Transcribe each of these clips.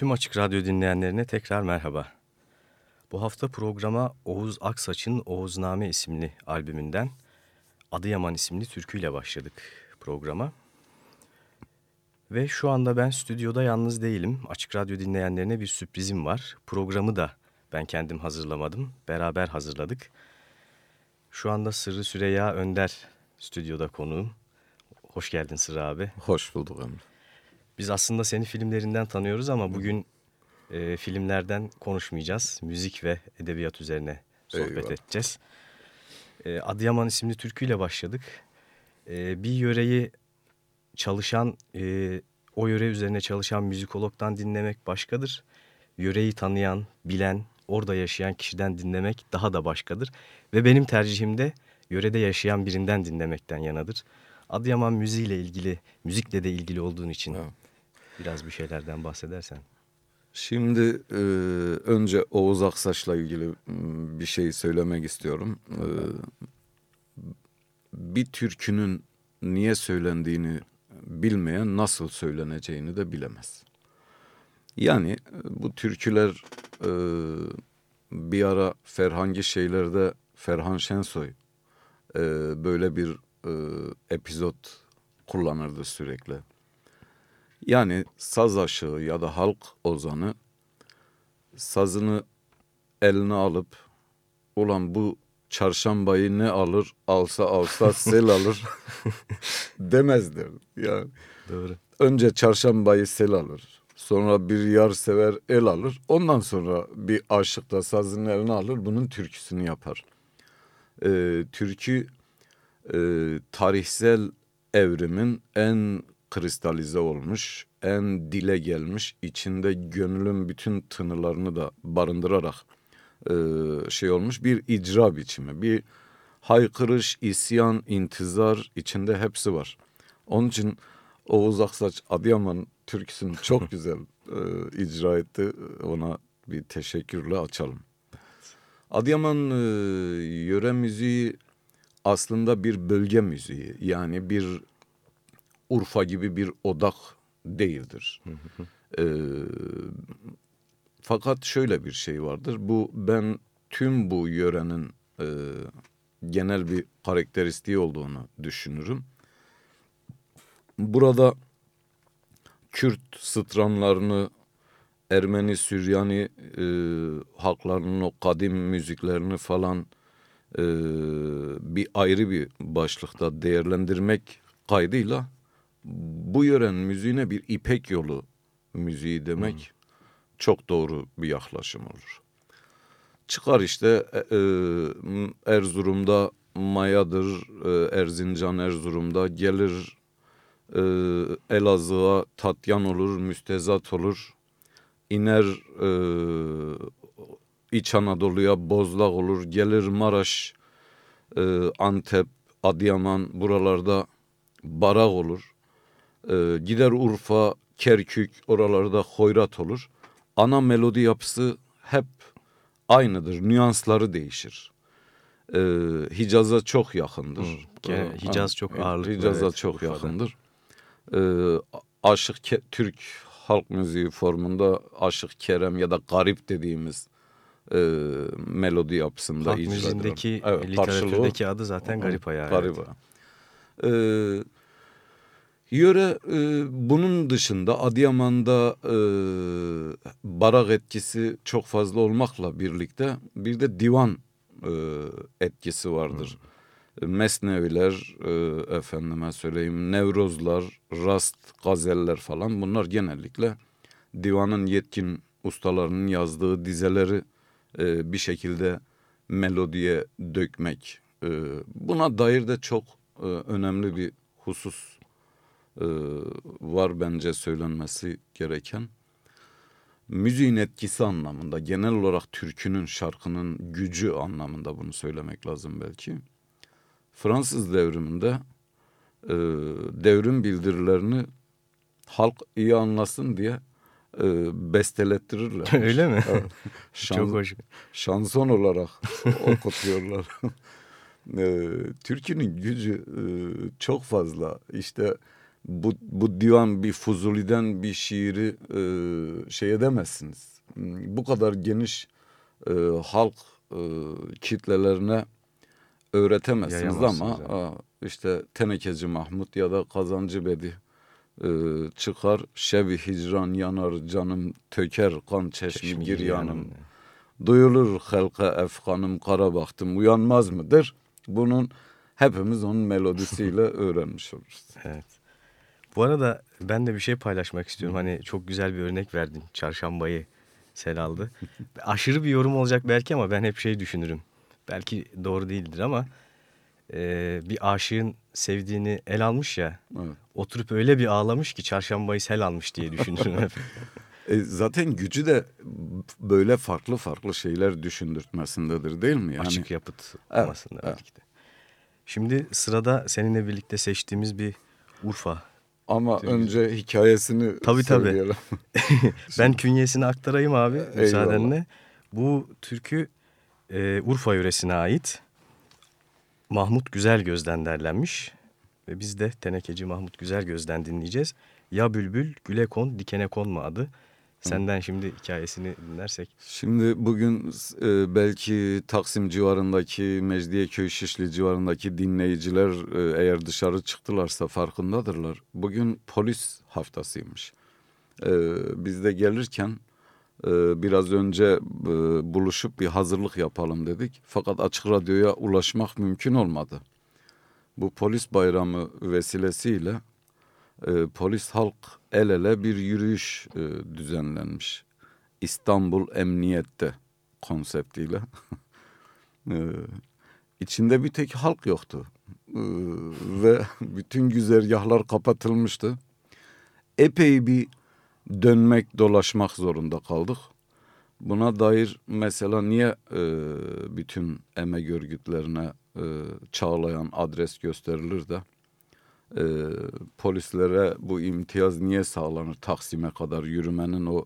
Tüm Açık Radyo dinleyenlerine tekrar merhaba. Bu hafta programa Oğuz Aksaç'ın Oğuzname isimli albümünden Adıyaman isimli türküyle başladık programa. Ve şu anda ben stüdyoda yalnız değilim. Açık Radyo dinleyenlerine bir sürprizim var. Programı da ben kendim hazırlamadım. Beraber hazırladık. Şu anda Sırrı Süreyya Önder stüdyoda konuğum. Hoş geldin Sırrı abi. Hoş bulduk Emre. Biz aslında seni filmlerinden tanıyoruz ama bugün e, filmlerden konuşmayacağız. Müzik ve edebiyat üzerine sohbet Eyvallah. edeceğiz. E, Adıyaman isimli türküyle başladık. E, bir yöreyi çalışan, e, o yöre üzerine çalışan müzikologdan dinlemek başkadır. Yöreyi tanıyan, bilen, orada yaşayan kişiden dinlemek daha da başkadır. Ve benim tercihim de yörede yaşayan birinden dinlemekten yanadır. Adıyaman müziğiyle ilgili, müzikle de ilgili olduğun için evet. Biraz bir şeylerden bahsedersen. Şimdi e, önce Oğuz Aksaç'la ilgili bir şey söylemek istiyorum. E, bir türkünün niye söylendiğini bilmeyen nasıl söyleneceğini de bilemez. Yani bu türküler e, bir ara Ferhangi şeylerde Ferhan Şensoy e, böyle bir e, epizod kullanırdı sürekli. Yani saz aşığı ya da halk ozanı sazını eline alıp ulan bu çarşambayı ne alır alsa alsa sel alır demezdir. Yani Doğru. Önce çarşambayı sel alır. Sonra bir yar sever el alır. Ondan sonra bir aşık da sazını eline alır bunun türküsünü yapar. Ee, türkü e, tarihsel evrimin en kristalize olmuş, en dile gelmiş, içinde gönlün bütün tınılarını da barındırarak e, şey olmuş bir icra biçimi, bir haykırış, isyan, intizar içinde hepsi var. Onun için Oğuz Aksaç Adıyaman türküsünü çok güzel e, icra etti. Ona bir teşekkürle açalım. Adıyaman e, yöre müziği aslında bir bölge müziği. Yani bir Urfa gibi bir odak değildir. ee, fakat şöyle bir şey vardır. Bu ben tüm bu yörenin e, genel bir karakteristiği olduğunu düşünürüm. Burada Kürt sıtranlarını, Ermeni, Süryani e, halklarının o kadim müziklerini falan e, bir ayrı bir başlıkta değerlendirmek kaydıyla bu yören müziğine bir ipek yolu müziği demek hmm. çok doğru bir yaklaşım olur. Çıkar işte e, e, Erzurum'da Maya'dır, e, Erzincan Erzurum'da gelir e, Elazığ'a Tatyan olur, Müstezat olur. İner e, İç Anadolu'ya Bozlak olur, gelir Maraş, e, Antep, Adıyaman buralarda Barak olur. E, gider Urfa, Kerkük oralarda hoyrat olur. Ana melodi yapısı hep aynıdır. Nüansları değişir. E, Hicaz'a çok yakındır. Hı, e, Hicaz çok ağırlıklı. Hicaz'a evet, çok Urfa'da. yakındır. E, Aşık Ke Türk halk müziği formunda Aşık Kerem ya da Garip dediğimiz e, melodi yapısında Halk müziğindeki evet, literatürdeki adı zaten Garip Ayağı. Garip evet. Ayağı. Yöre e, bunun dışında Adıyaman'da e, barak etkisi çok fazla olmakla birlikte bir de divan e, etkisi vardır. Hmm. Mesneviler, e, efendime söyleyeyim, Nevrozlar, Rast, Gazeller falan bunlar genellikle divanın yetkin ustalarının yazdığı dizeleri e, bir şekilde melodiye dökmek. E, buna dair de çok e, önemli bir husus e, var bence söylenmesi gereken. Müziğin etkisi anlamında genel olarak türkünün şarkının gücü anlamında bunu söylemek lazım belki. Fransız devriminde e, devrim bildirilerini halk iyi anlasın diye e, bestelettirirler. Öyle mi? Şan, Çok hoş. Şanson olarak okutuyorlar. e, türkünün gücü e, çok fazla. İşte bu, bu divan bir Fuzuli'den bir şiiri e, şey edemezsiniz. Bu kadar geniş e, halk e, kitlelerine öğretemezsiniz ama yani. işte Tenekeci Mahmut ya da Kazancı Bedi e, çıkar şevi hicran yanar canım töker kan çeşmi, çeşmi giryanım. Yani. Duyulur halka efkanım kara baktım uyanmaz mıdır? Bunun hepimiz onun melodisiyle öğrenmiş oluruz. Evet. Bu arada ben de bir şey paylaşmak istiyorum. Hani çok güzel bir örnek verdin. Çarşambayı sel aldı. Aşırı bir yorum olacak belki ama ben hep şey düşünürüm. Belki doğru değildir ama e, bir aşığın sevdiğini el almış ya. Evet. Oturup öyle bir ağlamış ki çarşambayı sel almış diye düşünürüm hep. E, zaten gücü de böyle farklı farklı şeyler düşündürtmesindedir değil mi? Yani, Açık yapıt olmasında evet. belki de. Şimdi sırada seninle birlikte seçtiğimiz bir Urfa. Ama Türkçe. önce hikayesini tabii, söyleyelim. Tabii. ben künyesini aktarayım abi Eyvallah. müsaadenle. Bu türkü e, Urfa yöresine ait. Mahmut Güzel Gözden derlenmiş. Ve biz de Tenekeci Mahmut Güzel Gözden dinleyeceğiz. Ya bülbül güle kon dikene konma adı. Senden şimdi hikayesini dinlersek. Şimdi bugün e, belki Taksim civarındaki Mecidiyeköy Şişli civarındaki dinleyiciler e, eğer dışarı çıktılarsa farkındadırlar. Bugün polis haftasıymış. E, biz de gelirken e, biraz önce e, buluşup bir hazırlık yapalım dedik. Fakat açık radyoya ulaşmak mümkün olmadı. Bu polis bayramı vesilesiyle e, polis halk el ele bir yürüyüş e, düzenlenmiş. İstanbul Emniyet'te konseptiyle. e, içinde bir tek halk yoktu. E, ve bütün güzergahlar kapatılmıştı. Epey bir dönmek dolaşmak zorunda kaldık. Buna dair mesela niye e, bütün emek örgütlerine e, çağlayan adres gösterilir de e, polislere bu imtiyaz niye sağlanır Taksim'e kadar yürümenin o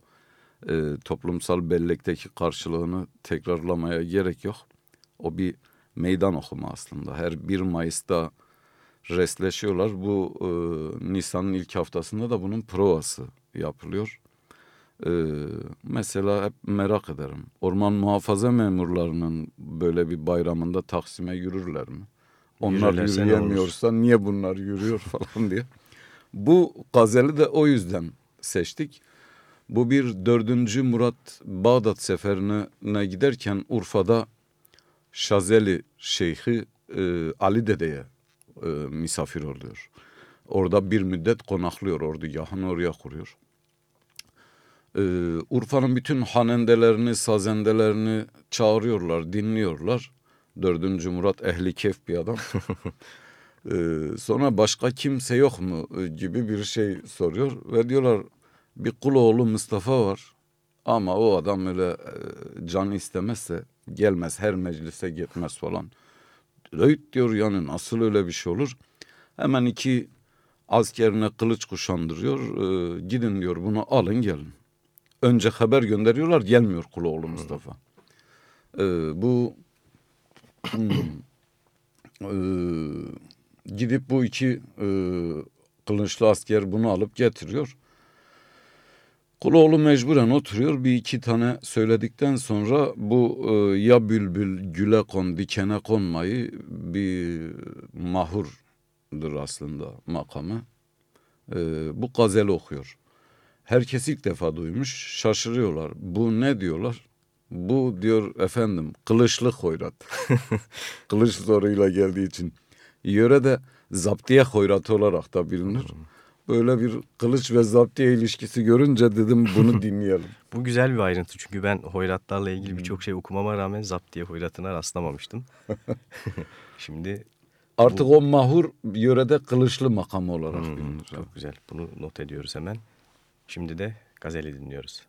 e, toplumsal bellekteki karşılığını tekrarlamaya gerek yok. O bir meydan okuma aslında. Her 1 Mayıs'ta resleşiyorlar. Bu e, Nisan'ın ilk haftasında da bunun provası yapılıyor. E, mesela hep merak ederim. Orman muhafaza memurlarının böyle bir bayramında Taksim'e yürürler mi? Onlar yürüyemiyorsa niye bunlar yürüyor falan diye. Bu gazeli de o yüzden seçtik. Bu bir dördüncü Murat Bağdat seferine giderken Urfa'da Şazeli Şeyhi e, Ali Dede'ye e, misafir oluyor. Orada bir müddet konaklıyor ordugahını oraya kuruyor. Ee, Urfa'nın bütün hanendelerini, sazendelerini çağırıyorlar, dinliyorlar. Dördüncü Murat ehli kef bir adam. ee, sonra başka kimse yok mu gibi bir şey soruyor. Ve diyorlar bir kul oğlu Mustafa var. Ama o adam öyle e, can istemezse gelmez her meclise gitmez falan. Öğüt diyor yani nasıl öyle bir şey olur? Hemen iki askerine kılıç kuşandırıyor. E, gidin diyor bunu alın gelin. Önce haber gönderiyorlar gelmiyor Kuloğlu Mustafa. E, bu Ee, gidip bu iki e, kılıçlı asker bunu alıp getiriyor. Kuloğlu mecburen oturuyor. Bir iki tane söyledikten sonra bu e, ya bülbül güle kon dikene konmayı bir mahurdur aslında makamı. E, bu gazel okuyor. Herkes ilk defa duymuş şaşırıyorlar. Bu ne diyorlar? Bu diyor efendim kılıçlı hoyrat. Kılıç zoruyla geldiği için. Yörede zaptiye hoyratı olarak da bilinir. Böyle bir kılıç ve zaptiye ilişkisi görünce dedim bunu dinleyelim. Bu güzel bir ayrıntı çünkü ben hoyratlarla ilgili birçok şey okumama rağmen zaptiye hoyratına rastlamamıştım. Şimdi Artık bu... o mahur yörede kılıçlı makam olarak hmm, bilinir. Çok güzel. Bunu not ediyoruz hemen. Şimdi de gazeli dinliyoruz.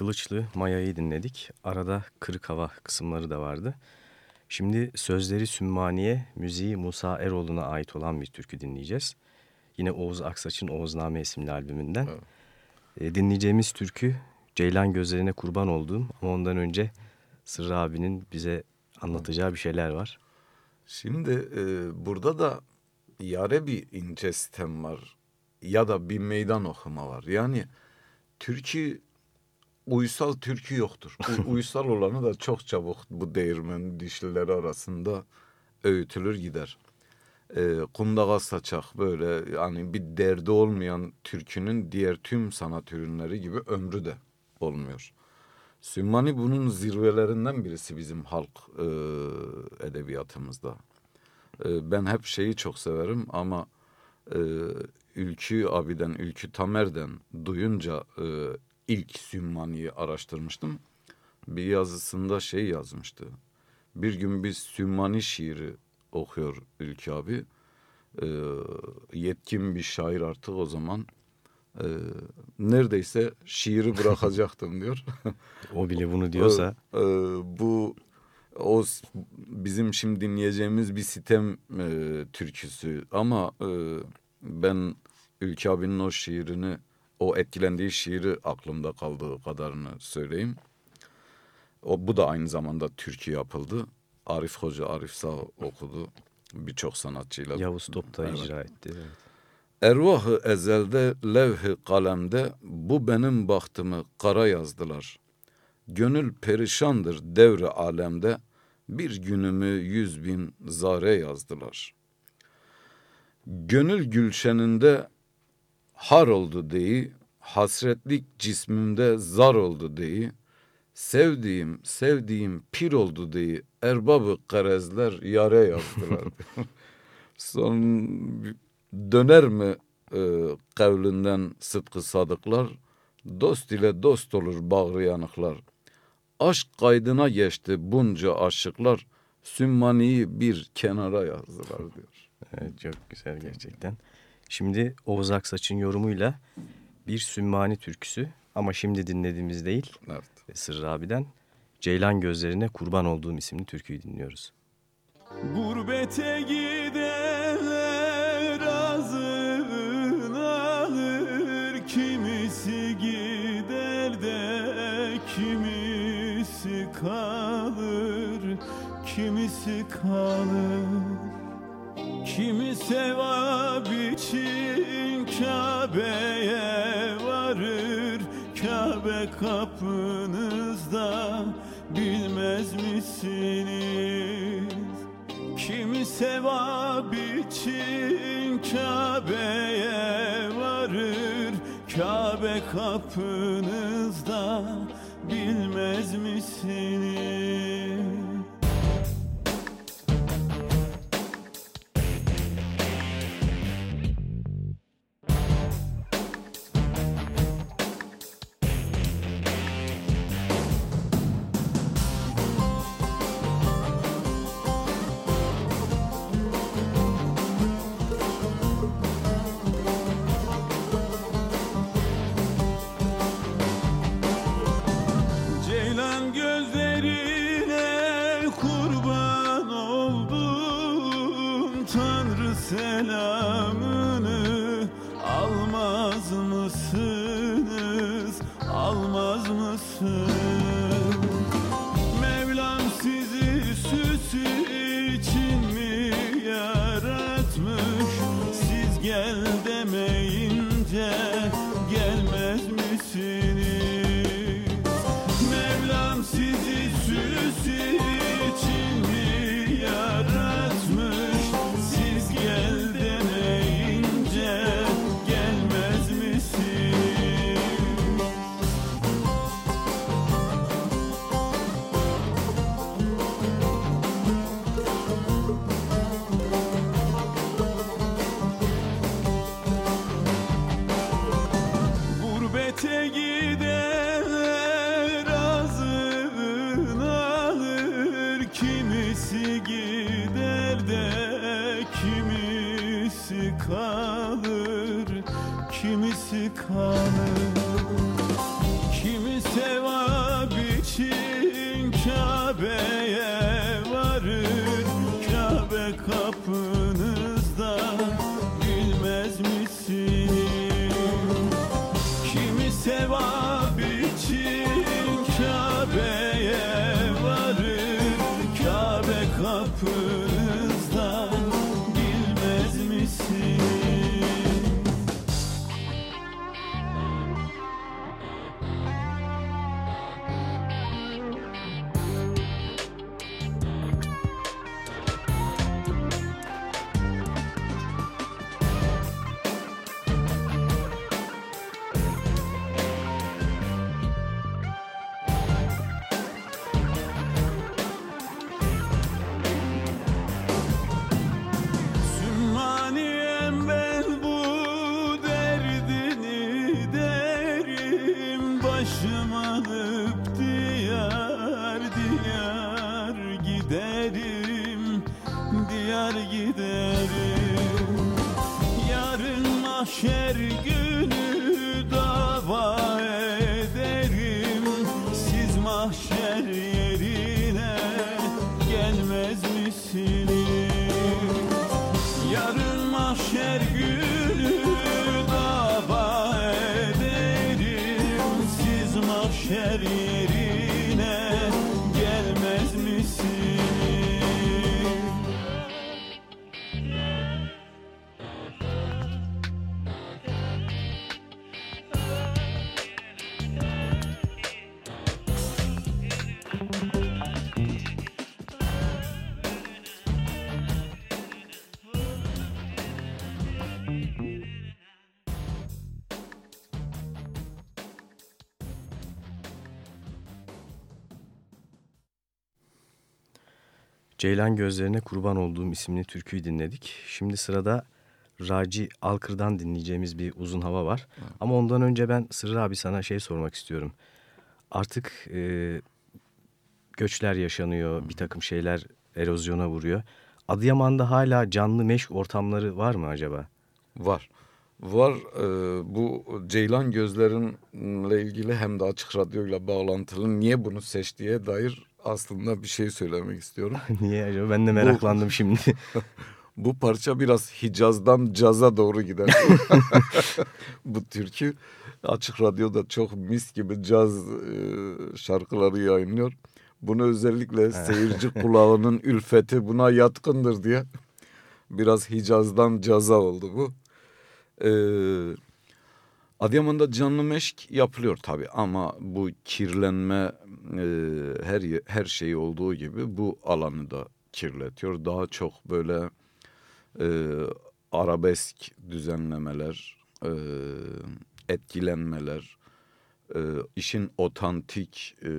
Kılıçlı Maya'yı dinledik. Arada Kırık Hava kısımları da vardı. Şimdi sözleri Sümmaniye, müziği Musa Eroğlu'na ait olan bir türkü dinleyeceğiz. Yine Oğuz Aksaç'ın Oğuzname isimli albümünden. Evet. E, dinleyeceğimiz türkü Ceylan Gözlerine Kurban Olduğum ama ondan önce Sırrı abinin bize anlatacağı bir şeyler var. Şimdi e, burada da yare bir ince sistem var ya da bir meydan okuma var. Yani türkü uysal türkü yoktur. U, uysal olanı da çok çabuk bu değirmen dişlileri arasında öğütülür gider. E, kundağa saçak böyle yani bir derdi olmayan türkünün diğer tüm sanat ürünleri gibi ömrü de olmuyor. Sümmani bunun zirvelerinden birisi bizim halk e, edebiyatımızda. E, ben hep şeyi çok severim ama e, Ülkü abiden, Ülkü Tamer'den duyunca e, ilk Sümmani'yi araştırmıştım. Bir yazısında şey yazmıştı. Bir gün biz Sümmani şiiri okuyor Ülkü abi. E, yetkin bir şair artık o zaman. E, neredeyse şiiri bırakacaktım diyor. o bile bunu diyorsa. e, e, bu o bizim şimdi dinleyeceğimiz bir sitem e, türküsü ama e, ben Ülke abinin o şiirini o etkilendiği şiiri aklımda kaldığı kadarını söyleyeyim. O bu da aynı zamanda Türkiye yapıldı. Arif Hoca Arif Sağ okudu birçok sanatçıyla. Yavuz Top da evet. icra etti. Evet. Ervahı ezelde levh-i kalemde bu benim bahtımı kara yazdılar. Gönül perişandır devre alemde bir günümü yüz bin zare yazdılar. Gönül gülşeninde har oldu deyi, hasretlik cismimde zar oldu deyi, sevdiğim, sevdiğim pir oldu deyi, erbabı karezler yare yazdılar. Son döner mi e, kavlinden sıdkı sadıklar, dost ile dost olur bağrı yanıklar. Aşk kaydına geçti bunca aşıklar, Sümmani'yi bir kenara yazdılar diyor. Evet, çok güzel gerçekten. Şimdi Oğuz Aksaç'ın yorumuyla bir Sümmani türküsü ama şimdi dinlediğimiz değil. Evet. Sırrı abiden Ceylan Gözlerine Kurban Olduğum isimli türküyü dinliyoruz. Gurbete gidenler azın alır Kimisi gider de kimisi kalır Kimisi kalır Kimi sevap kapınızda bilmez misiniz? Kimi sevap için Kabe'ye varır Kabe kapınızda Ceylan Gözlerine Kurban Olduğum isimli türküyü dinledik. Şimdi sırada Raci Alkır'dan dinleyeceğimiz bir uzun hava var. Ama ondan önce ben Sırrı abi sana şey sormak istiyorum. Artık e, göçler yaşanıyor, bir takım şeyler erozyona vuruyor. Adıyaman'da hala canlı meşk ortamları var mı acaba? Var. Var e, bu Ceylan Gözlerin'le ilgili hem de Açık Radyo'yla bağlantılı niye bunu seçtiğe dair aslında bir şey söylemek istiyorum. Niye acaba? Ben de meraklandım şimdi. Bu parça biraz Hicaz'dan caza doğru gider. bu türkü Açık Radyo'da çok mis gibi caz e, şarkıları yayınlıyor. Bunu özellikle seyirci kulağının ülfeti buna yatkındır diye biraz Hicaz'dan caza oldu bu. Ee, Adıyaman'da canlı meşk yapılıyor tabii ama bu kirlenme e, her her şeyi olduğu gibi bu alanı da kirletiyor. Daha çok böyle e, arabesk düzenlemeler, e, etkilenmeler, e, işin otantik e,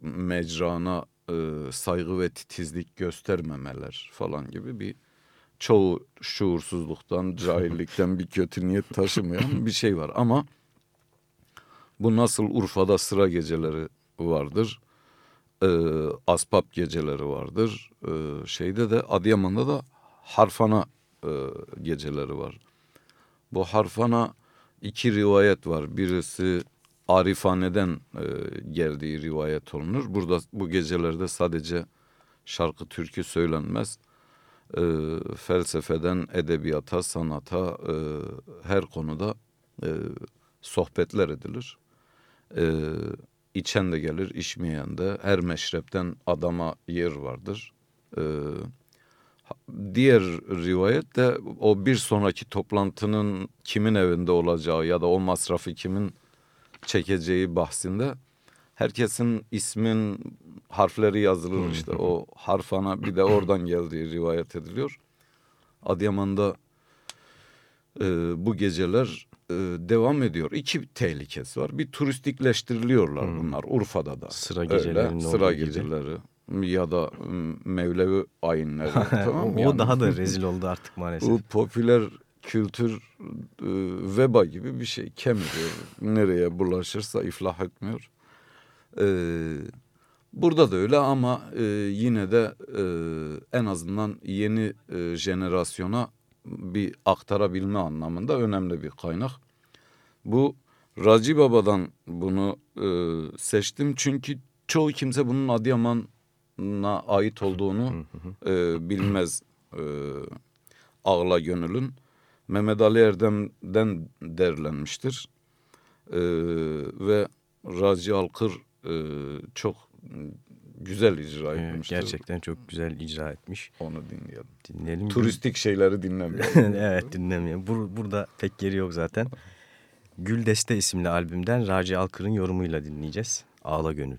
mecrana e, saygı ve titizlik göstermemeler falan gibi bir çoğu şuursuzluktan, cahillikten bir kötü niyet taşımayan bir şey var. Ama bu nasıl Urfa'da sıra geceleri vardır, e, asbap geceleri vardır, e, şeyde de Adıyaman'da da harfana e, geceleri var. Bu harfana iki rivayet var. Birisi Arifane'den e, geldiği rivayet olunur. Burada bu gecelerde sadece şarkı türkü söylenmez e, felsefeden edebiyata, sanata e, her konuda e, sohbetler edilir. E, içen de gelir, içmeyen de her meşrepten adama yer vardır. E, diğer rivayet de o bir sonraki toplantının kimin evinde olacağı ya da o masrafı kimin çekeceği bahsinde herkesin ismin harfleri yazılır işte o harfana bir de oradan geldiği rivayet ediliyor. Adıyaman'da e, bu geceler e, devam ediyor. İki tehlikesi var. Bir turistikleştiriliyorlar hmm. bunlar Urfa'da da. Sıra gecelerinin Sıra geceleri gibi. ya da Mevlevi ayinleri. tamam o yani. daha da rezil oldu artık maalesef. Bu popüler kültür e, veba gibi bir şey kemiyor. Nereye bulaşırsa iflah etmiyor. Ee, burada da öyle ama e, yine de e, en azından yeni e, jenerasyona bir aktarabilme anlamında önemli bir kaynak. Bu Raci Baba'dan bunu e, seçtim çünkü çoğu kimse bunun Adıyaman'a ait olduğunu e, bilmez. E, Ağla Gönül'ün Mehmet Ali Erdem'den derlenmiştir. E, ve Raci Alkır e, çok güzel icra Evet, etmiştir. gerçekten çok güzel icra etmiş. Onu dinleyelim. Dinleyelim. Turistik şeyleri dinlemeyelim. evet dinlemiyorum. Bur burada pek yeri yok zaten. Gül Deste isimli albümden Raci Alkır'ın yorumuyla dinleyeceğiz. Ağla Gönül.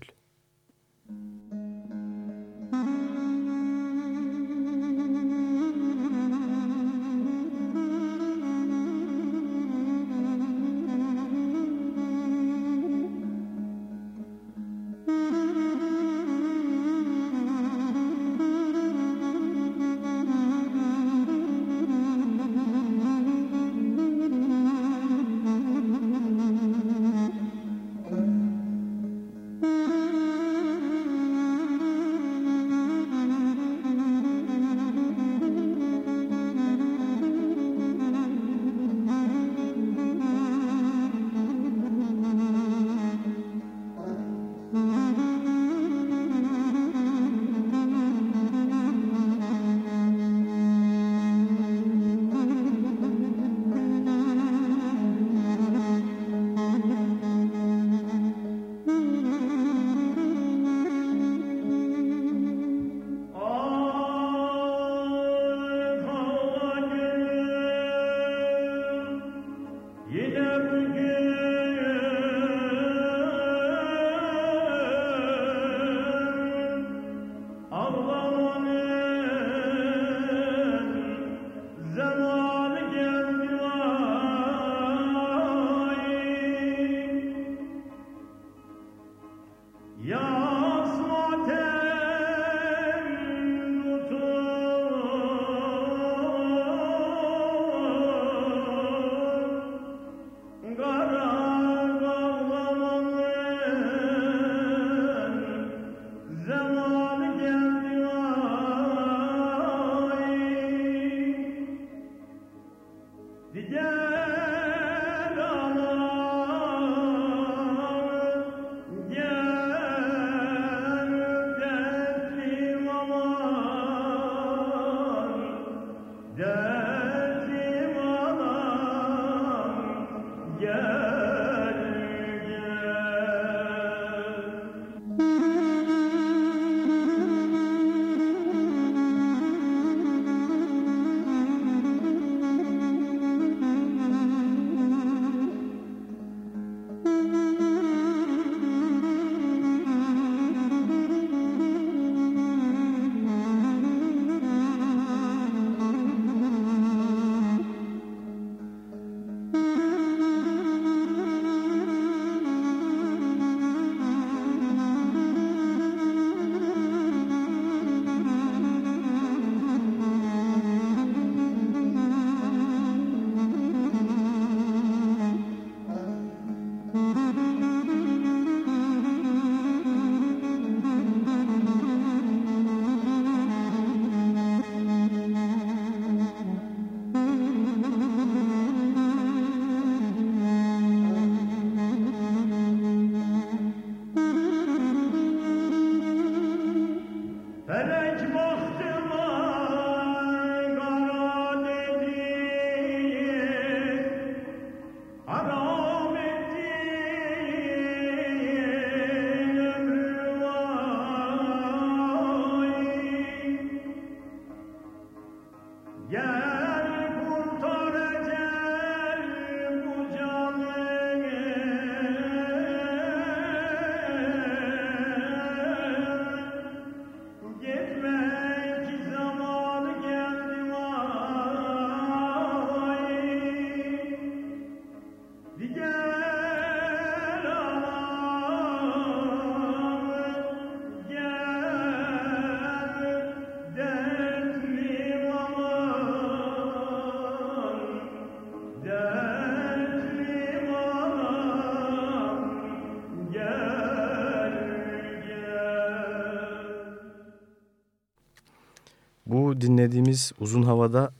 Dinlediğimiz Uzun Hava'da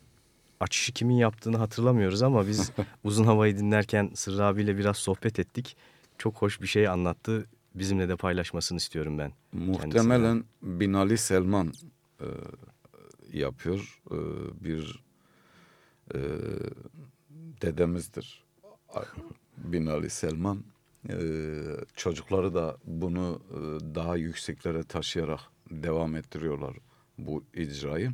açışı kimin yaptığını hatırlamıyoruz ama biz uzun havayı dinlerken Sırrı abiyle biraz sohbet ettik. Çok hoş bir şey anlattı. Bizimle de paylaşmasını istiyorum ben. Muhtemelen Binali Selman e, yapıyor. E, bir e, dedemizdir. Binali Selman. E, çocukları da bunu e, daha yükseklere taşıyarak devam ettiriyorlar bu icrayı.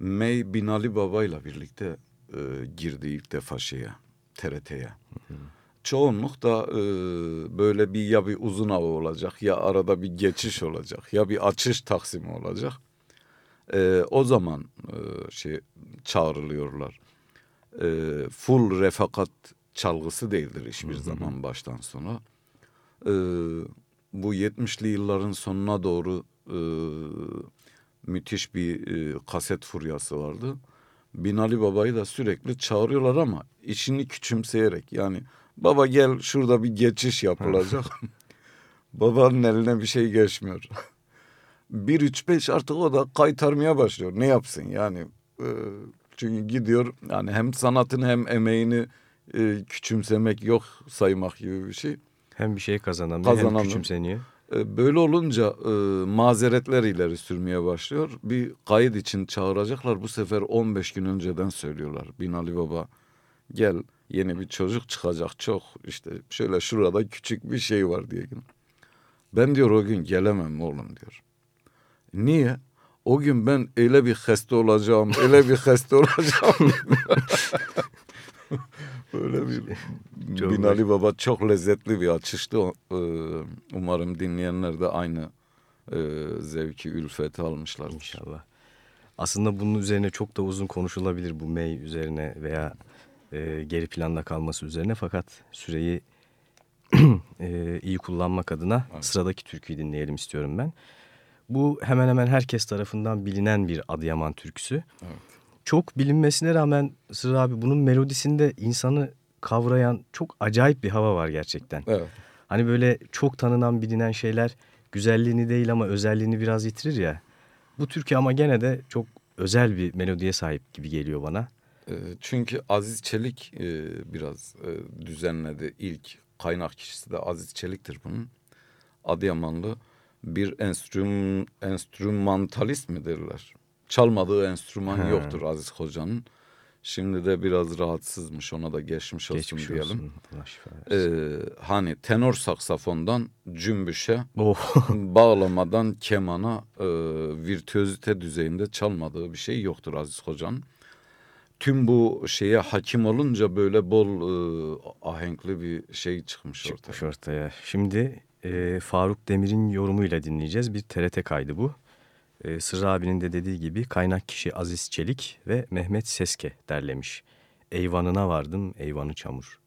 May Binali Baba ile birlikte e, girdi ilk defa şeye, TRT'ye. Çoğunluk da e, böyle bir ya bir uzun hava olacak ya arada bir geçiş olacak ya bir açış taksimi olacak. E, o zaman e, şey çağrılıyorlar. E, full refakat çalgısı değildir hiçbir zaman baştan sona. E, bu 70'li yılların sonuna doğru e, müthiş bir e, kaset furyası vardı. Binali Baba'yı da sürekli çağırıyorlar ama işini küçümseyerek yani baba gel şurada bir geçiş yapılacak. Babanın eline bir şey geçmiyor. 1 3 5 artık o da kaytarmaya başlıyor. Ne yapsın yani? E, çünkü gidiyor yani hem sanatını hem emeğini e, küçümsemek yok saymak gibi bir şey. Hem bir şey kazanamıyor, Kazanamıyor. hem küçümseniyor. E, Böyle olunca e, mazeretler ileri sürmeye başlıyor. Bir kayıt için çağıracaklar. Bu sefer 15 gün önceden söylüyorlar. Binali Baba gel yeni bir çocuk çıkacak çok işte şöyle şurada küçük bir şey var diye. Ben diyor o gün gelemem oğlum diyor. Niye? O gün ben öyle bir hasta olacağım, öyle bir hasta olacağım. Böyle bir Çok Binali Baba çok lezzetli bir açıştı. E, Umarım dinleyenler de aynı e, zevki, ülfeti almışlar. İnşallah. Aslında bunun üzerine çok da uzun konuşulabilir bu May üzerine veya e, geri planda kalması üzerine fakat süreyi e, iyi kullanmak adına sıradaki türküyü dinleyelim istiyorum ben. Bu hemen hemen herkes tarafından bilinen bir Adıyaman türküsü. Çok bilinmesine rağmen Sırrı abi bunun melodisinde insanı kavrayan çok acayip bir hava var gerçekten. Evet. Hani böyle çok tanınan bilinen şeyler güzelliğini değil ama özelliğini biraz yitirir ya. Bu türkü ama gene de çok özel bir melodiye sahip gibi geliyor bana. E, Çünkü Aziz Çelik e, biraz e, düzenledi. İlk kaynak kişisi de Aziz Çelik'tir bunun. Adıyamanlı bir enstrüm, enstrümantalist mi derler? Çalmadığı enstrüman Ha. yoktur Aziz Hoca'nın. Şimdi de biraz rahatsızmış ona da geçmiş olsun Geçmiş diyelim. olsun. Ee, hani tenor saksafondan cümbüşe, Oh. bağlamadan kemana e, virtüözite düzeyinde çalmadığı bir şey yoktur Aziz Hoca'nın. Tüm bu şeye hakim olunca böyle bol e, ahenkli bir şey çıkmış, Çıkmış ortaya. ortaya. Şimdi e, Faruk Demir'in yorumuyla dinleyeceğiz. Bir TRT kaydı bu. E, Sırrı abinin de dediği gibi kaynak kişi Aziz Çelik ve Mehmet Seske derlemiş. Eyvanına vardım eyvanı çamur.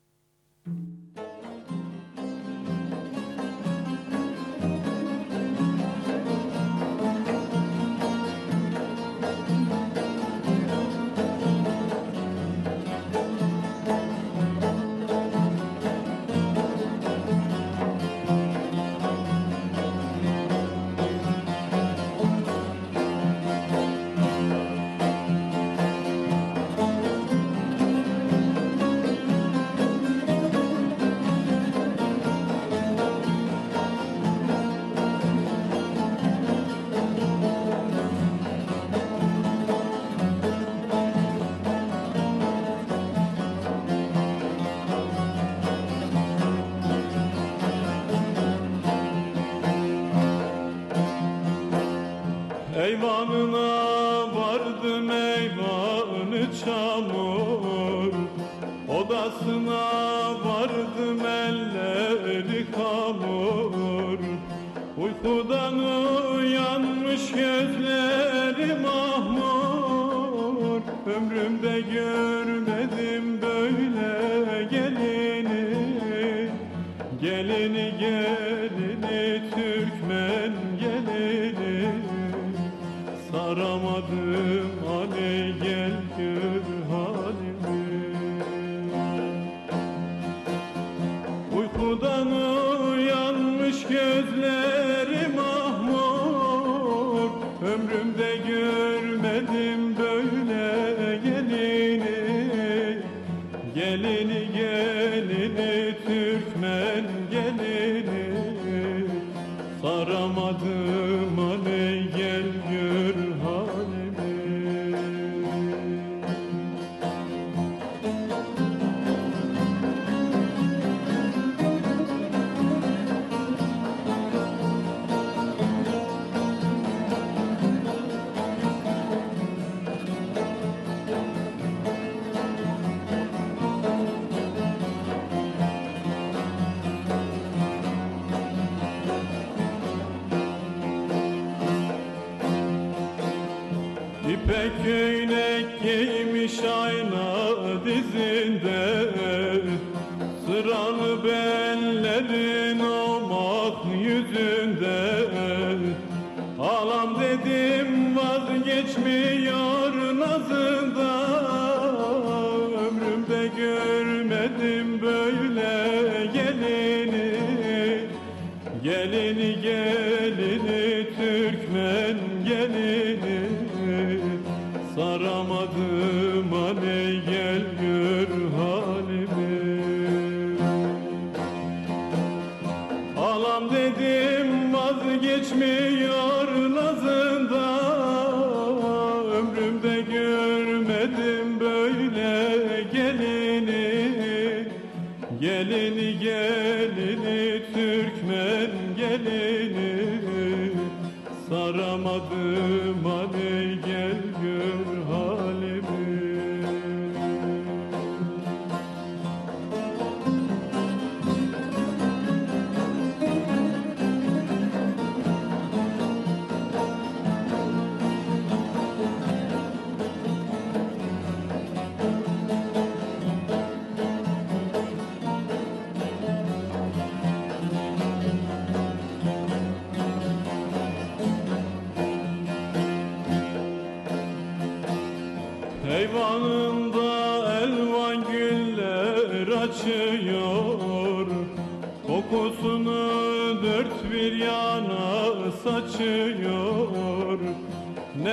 Eyvanına vardım eyvanı çamur. Odasına vardım elleri hamur. Uykudan uyanmış gözleri mahmur. Ömrümde görmedim böyle gelini. Gelini gelini görmedim böyle gelini Gelini gelini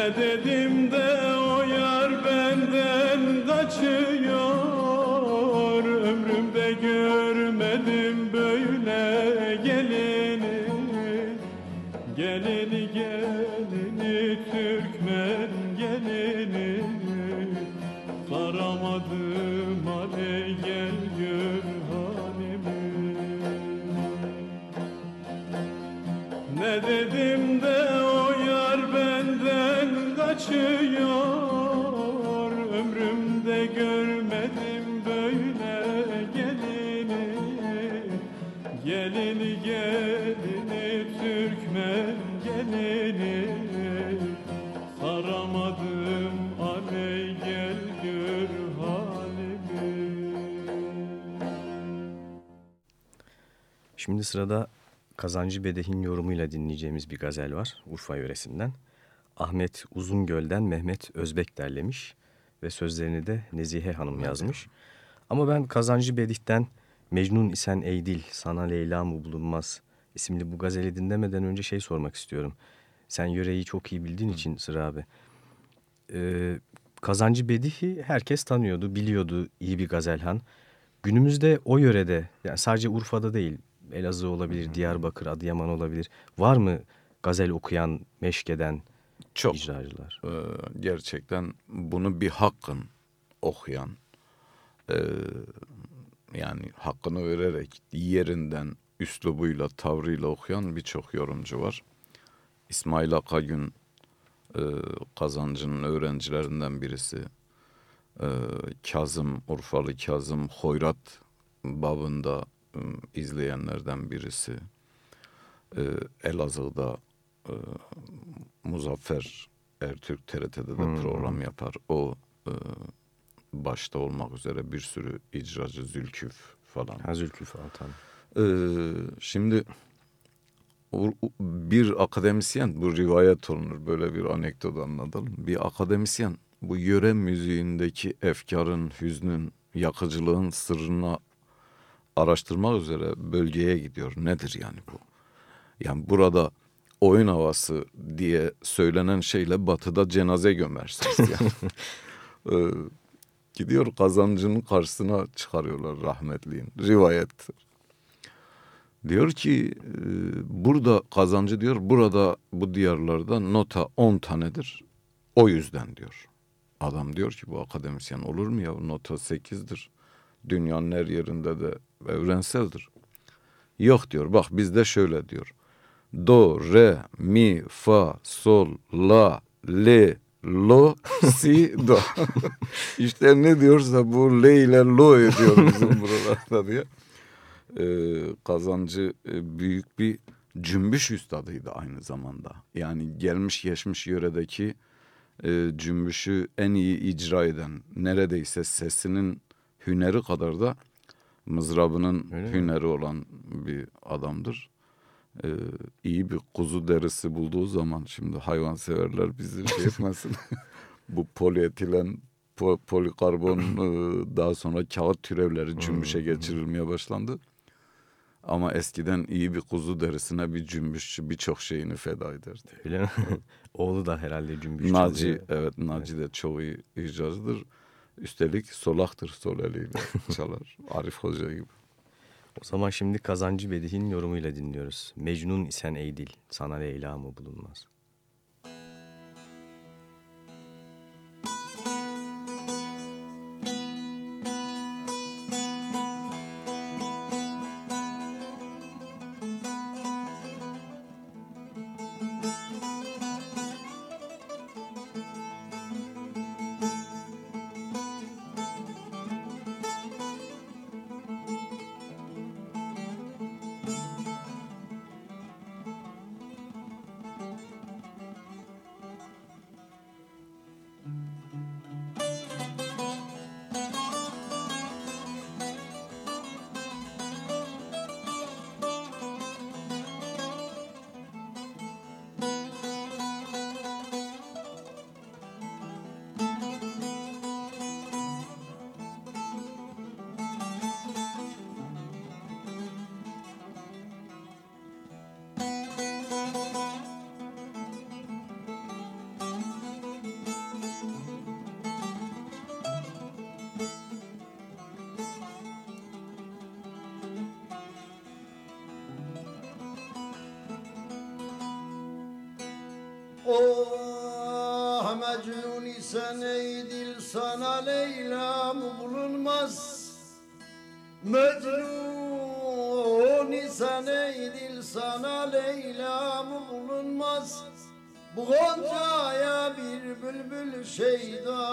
Ne dedim de o yar benden kaçıyor. Ömrümde görmedim böyle gelini. Gelini gelini Türkmen gelini. Saramadım hani gel gör halimi. Ne dedim de kaçıyor Ömrümde görmedim böyle gelini. Gelini gelini Türkmen gelini. Saramadım aley gel gör halimi. Şimdi sırada Kazancı Bedeh'in yorumuyla dinleyeceğimiz bir gazel var Urfa yöresinden. Ahmet Uzungöl'den Mehmet Özbek derlemiş ve sözlerini de Nezihe Hanım yazmış. Ama ben Kazancı Bedih'ten Mecnun isen ey dil sana Leyla mı bulunmaz isimli bu gazeli dinlemeden önce şey sormak istiyorum. Sen yöreyi çok iyi bildiğin için Sıra abi. Ee, Kazancı Bedih'i herkes tanıyordu, biliyordu iyi bir gazelhan. Günümüzde o yörede yani sadece Urfa'da değil Elazığ olabilir, Diyarbakır, Adıyaman olabilir. Var mı gazel okuyan, meşkeden Çok. icracılar? Ee, gerçekten bunu bir hakkın okuyan ee, yani hakkını vererek yerinden üslubuyla tavrıyla okuyan birçok yorumcu var. İsmail Akagün e, kazancının öğrencilerinden birisi. Ee, Kazım, Urfalı Kazım Hoyrat babında e, izleyenlerden birisi. Ee, Elazığ'da e, Muzaffer Ertürk TRT'de de program yapar. O e, başta olmak üzere bir sürü icracı Zülküf falan. Ha, Zülküf Altan. Ee, şimdi bir akademisyen bu rivayet olunur böyle bir anekdot anlatalım. Bir akademisyen bu yöre müziğindeki efkarın, hüznün, yakıcılığın sırrına araştırmak üzere bölgeye gidiyor. Nedir yani bu? Yani burada oyun havası diye söylenen şeyle batıda cenaze gömersiniz yani. Ee, gidiyor kazancının karşısına çıkarıyorlar rahmetliğin. Rivayettir. Diyor ki e, burada kazancı diyor burada bu diyarlarda nota 10 tanedir. O yüzden diyor. Adam diyor ki bu akademisyen olur mu ya nota 8'dir. Dünyanın her yerinde de evrenseldir. Yok diyor bak bizde şöyle diyor. Do, re, mi, fa, sol, la, le, lo, si, do. işte ne diyorsa bu le ile lo ediyor bizim buralarda diye. Ee, kazancı e, büyük bir cümbüş üstadıydı aynı zamanda. Yani gelmiş geçmiş yöredeki e, cümbüşü en iyi icra eden neredeyse sesinin hüneri kadar da mızrabının Öyle mi? hüneri olan bir adamdır. Ee, iyi bir kuzu derisi bulduğu zaman şimdi hayvanseverler bizi şey etmesin. Bu polietilen, po- polikarbon e, daha sonra kağıt türevleri cümbüşe geçirilmeye başlandı. Ama eskiden iyi bir kuzu derisine bir cümbüşçü birçok şeyini feda ederdi. Öyle mi? Oğlu da herhalde cümbüş Naci, çalıyor. evet Naci de çok iyi icracıdır. Üstelik solaktır sol eliyle çalar. Arif Hoca gibi. O zaman şimdi Kazancı Bedih'in yorumuyla dinliyoruz. Mecnun isen ey dil, sana Leyla mı bulunmaz? Bülbül şeyda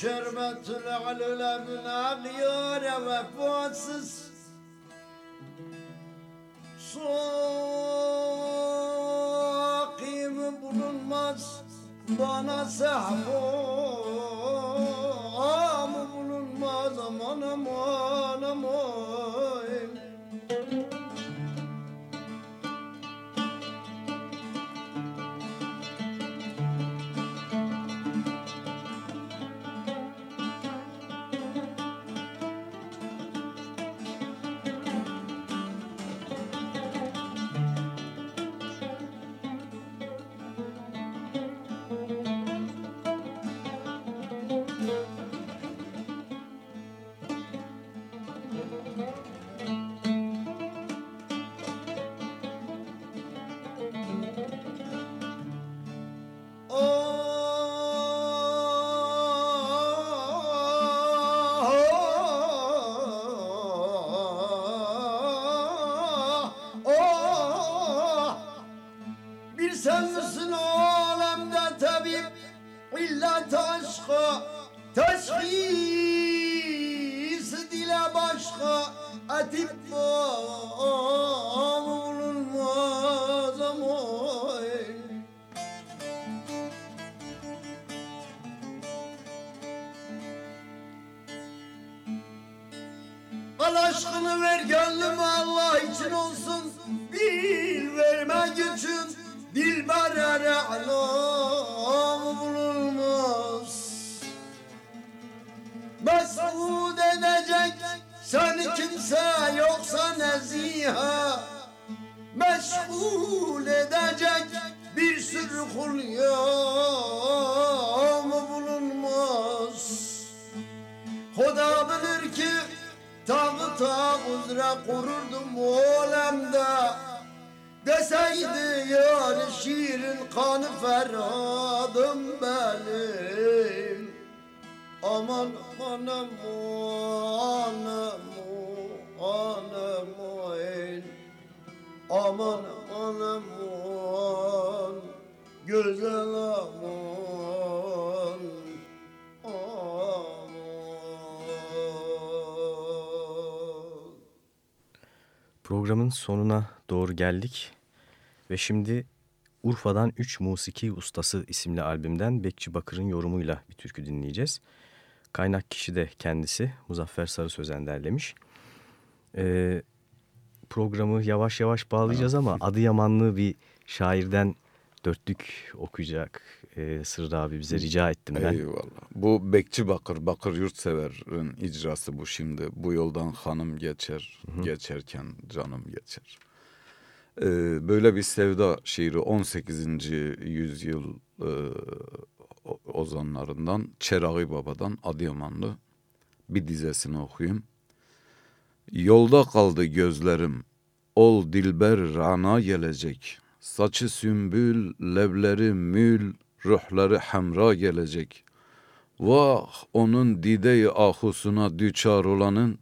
şerbetül alüle bin ağyare vefasız Sakim bulunmaz bana sehvam Programın sonuna doğru geldik ve şimdi Urfa'dan 3 Musiki Ustası isimli albümden Bekçi Bakır'ın yorumuyla bir türkü dinleyeceğiz. Kaynak kişi de kendisi Muzaffer Sarı Sözen derlemiş. Ee, programı yavaş yavaş bağlayacağız ama Adıyamanlı bir şairden dörtlük okuyacak ee, Sırrı abi bize rica ettim ben. Eyvallah. Bu Bekçi Bakır, Bakır Yurtsever'in icrası bu şimdi. Bu yoldan hanım geçer, geçerken canım geçer. Ee, böyle bir sevda şiiri 18. yüzyıl e, ozanlarından Çerağı Baba'dan Adıyamanlı bir dizesini okuyayım. Yolda kaldı gözlerim, ol dilber rana gelecek. Saçı sümbül, levleri mül, ruhları hemra gelecek. Vah onun dide-i ahusuna düçar olanın,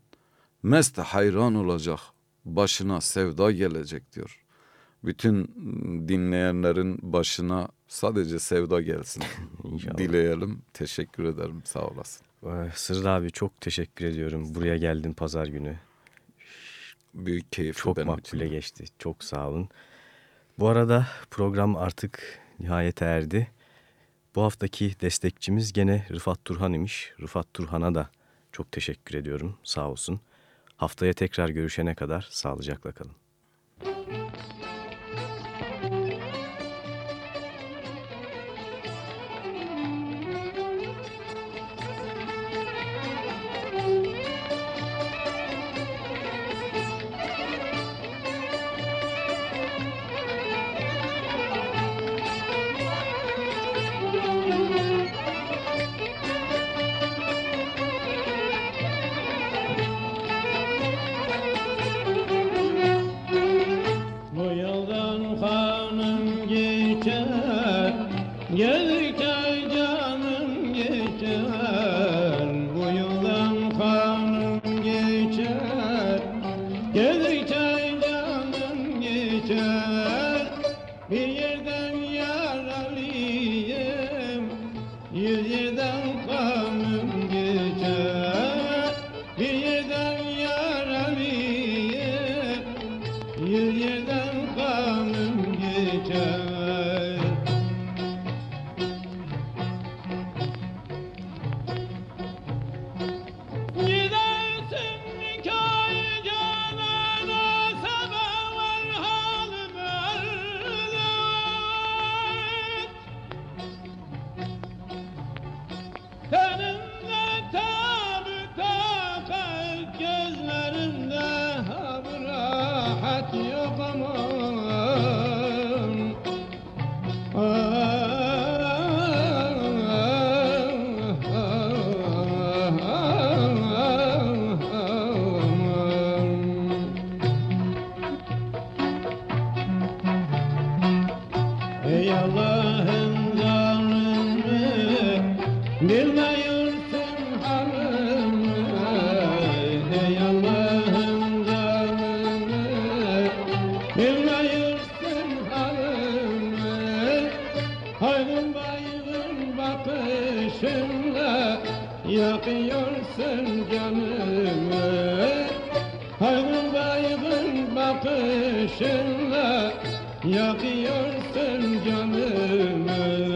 mest hayran olacak, başına sevda gelecek diyor. Bütün dinleyenlerin başına sadece sevda gelsin dileyelim. Teşekkür ederim, sağ olasın. Sırrı abi çok teşekkür ediyorum. Buraya geldin pazar günü. Büyük keyif Çok makbule geçti. Çok sağ olun. Bu arada program artık nihayete erdi. Bu haftaki destekçimiz gene Rıfat Turhan imiş. Rıfat Turhan'a da çok teşekkür ediyorum. Sağ olsun. Haftaya tekrar görüşene kadar sağlıcakla kalın. Halimi Hayrın baygın bakışınla Yakıyorsun canımı